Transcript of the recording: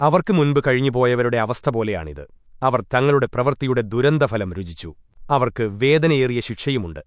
അവർക്ക് മുൻപ് കഴിഞ്ഞുപോയവരുടെ അവസ്ഥ പോലെയാണിത്. അവർ തങ്ങളുടെ പ്രവൃത്തിയുടെ ദുരന്തഫലം രുചിച്ചു. അവർക്ക് വേദനയേറിയ ശിക്ഷയുമുണ്ട്.